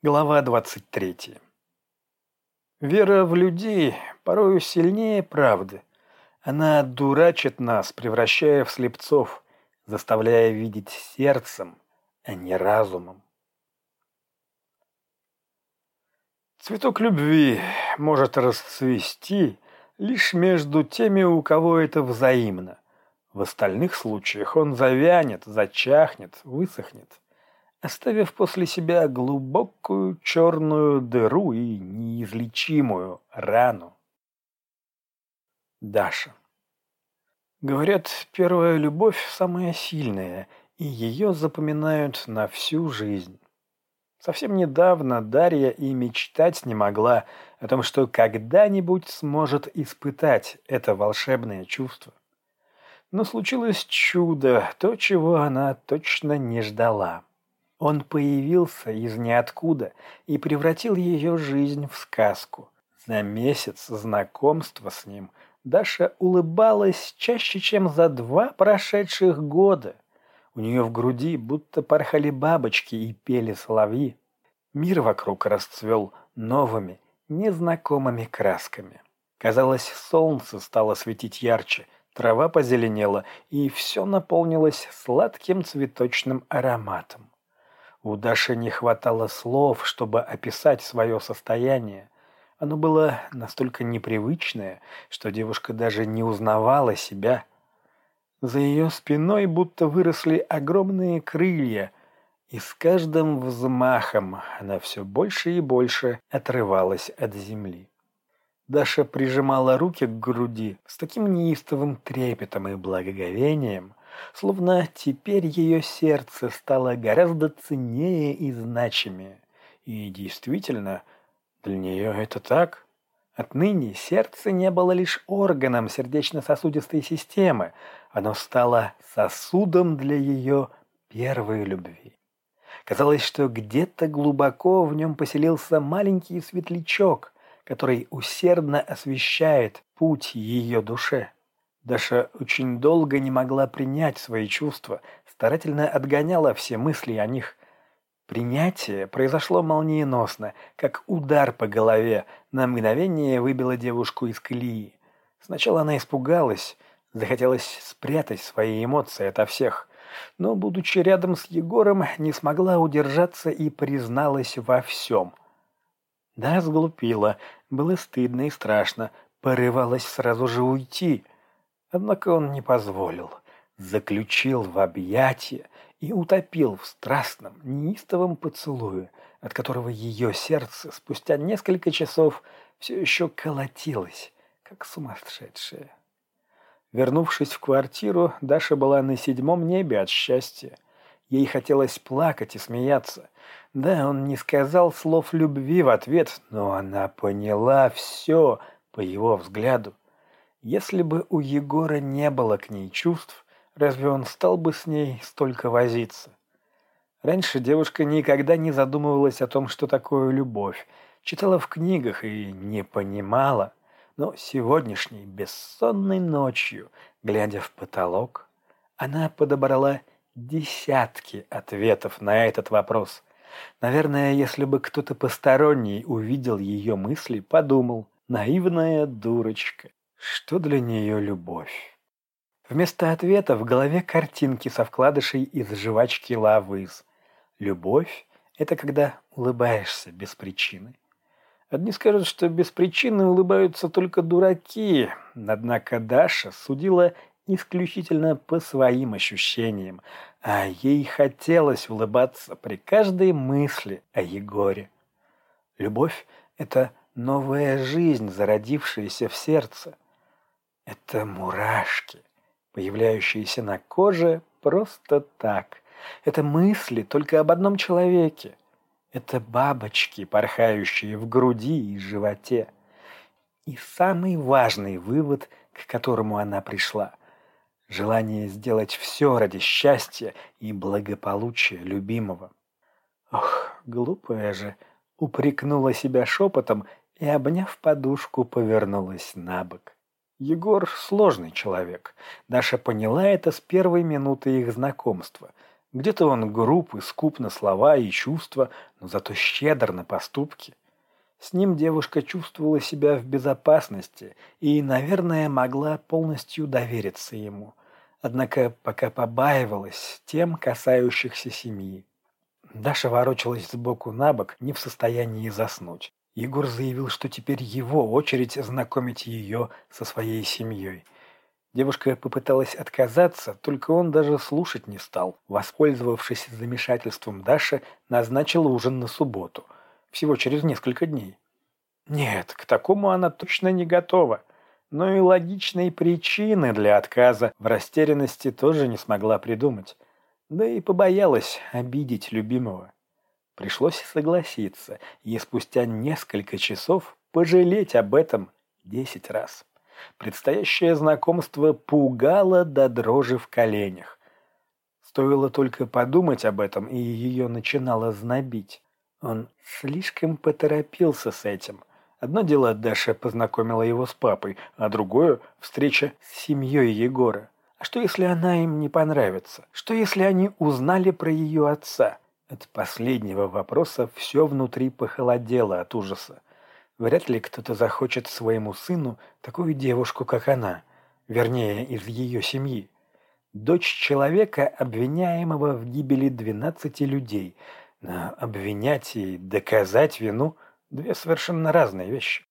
Глава 23. Вера в людей порою сильнее правды. Она дурачит нас, превращая в слепцов, заставляя видеть сердцем, а не разумом. Цветок любви может расцвести лишь между теми, у кого это взаимно. В остальных случаях он завянет, зачахнет, высохнет оставив после себя глубокую черную дыру и неизлечимую рану. Даша. Говорят, первая любовь самая сильная, и ее запоминают на всю жизнь. Совсем недавно Дарья и мечтать не могла о том, что когда-нибудь сможет испытать это волшебное чувство. Но случилось чудо, то, чего она точно не ждала. Он появился из ниоткуда и превратил ее жизнь в сказку. За месяц знакомства с ним Даша улыбалась чаще, чем за два прошедших года. У нее в груди будто порхали бабочки и пели соловьи. Мир вокруг расцвел новыми, незнакомыми красками. Казалось, солнце стало светить ярче, трава позеленела, и все наполнилось сладким цветочным ароматом. У Даши не хватало слов, чтобы описать свое состояние. Оно было настолько непривычное, что девушка даже не узнавала себя. За ее спиной будто выросли огромные крылья, и с каждым взмахом она все больше и больше отрывалась от земли. Даша прижимала руки к груди с таким неистовым трепетом и благоговением, Словно теперь ее сердце стало гораздо ценнее и значимее. И действительно, для нее это так. Отныне сердце не было лишь органом сердечно-сосудистой системы, оно стало сосудом для ее первой любви. Казалось, что где-то глубоко в нем поселился маленький светлячок, который усердно освещает путь ее душе. Даша очень долго не могла принять свои чувства, старательно отгоняла все мысли о них. Принятие произошло молниеносно, как удар по голове, на мгновение выбило девушку из колеи. Сначала она испугалась, захотелось спрятать свои эмоции ото всех, но, будучи рядом с Егором, не смогла удержаться и призналась во всем. Да, сглупила, было стыдно и страшно, порывалась сразу же уйти — Однако он не позволил, заключил в объятия и утопил в страстном, неистовом поцелуе, от которого ее сердце спустя несколько часов все еще колотилось, как сумасшедшее. Вернувшись в квартиру, Даша была на седьмом небе от счастья. Ей хотелось плакать и смеяться. Да, он не сказал слов любви в ответ, но она поняла все по его взгляду. Если бы у Егора не было к ней чувств, разве он стал бы с ней столько возиться? Раньше девушка никогда не задумывалась о том, что такое любовь, читала в книгах и не понимала, но сегодняшней бессонной ночью, глядя в потолок, она подобрала десятки ответов на этот вопрос. Наверное, если бы кто-то посторонний увидел ее мысли, подумал, наивная дурочка. Что для нее любовь? Вместо ответа в голове картинки со вкладышей из жвачки лавыз. Любовь – это когда улыбаешься без причины. Одни скажут, что без причины улыбаются только дураки, однако Даша судила исключительно по своим ощущениям, а ей хотелось улыбаться при каждой мысли о Егоре. Любовь – это новая жизнь, зародившаяся в сердце – это мурашки, появляющиеся на коже просто так. Это мысли только об одном человеке. Это бабочки, порхающие в груди и животе. И самый важный вывод, к которому она пришла – желание сделать все ради счастья и благополучия любимого. Ох, глупая же, упрекнула себя шепотом и, обняв подушку, повернулась на бок. Егор сложный человек. Даша поняла это с первой минуты их знакомства. Где-то он груб и скуп на слова и чувства, но зато щедр на поступки. С ним девушка чувствовала себя в безопасности и, наверное, могла полностью довериться ему. Однако пока побаивалась тем, касающихся семьи. Даша ворочалась сбоку на бок, не в состоянии заснуть. Егор заявил, что теперь его очередь знакомить ее со своей семьей. Девушка попыталась отказаться, только он даже слушать не стал. Воспользовавшись замешательством Даши, назначил ужин на субботу. Всего через несколько дней. Нет, к такому она точно не готова. Но и логичной причины для отказа в растерянности тоже не смогла придумать да и побоялась обидеть любимого. Пришлось согласиться и спустя несколько часов пожалеть об этом десять раз. Предстоящее знакомство пугало до дрожи в коленях. Стоило только подумать об этом, и ее начинало знобить. Он слишком поторопился с этим. Одно дело Даша познакомила его с папой, а другое – встреча с семьей Егора. А что, если она им не понравится? Что, если они узнали про ее отца? От последнего вопроса все внутри похолодело от ужаса. Вряд ли кто-то захочет своему сыну такую девушку, как она, вернее, из ее семьи. Дочь человека, обвиняемого в гибели двенадцати людей. Но обвинять и доказать вину – две совершенно разные вещи.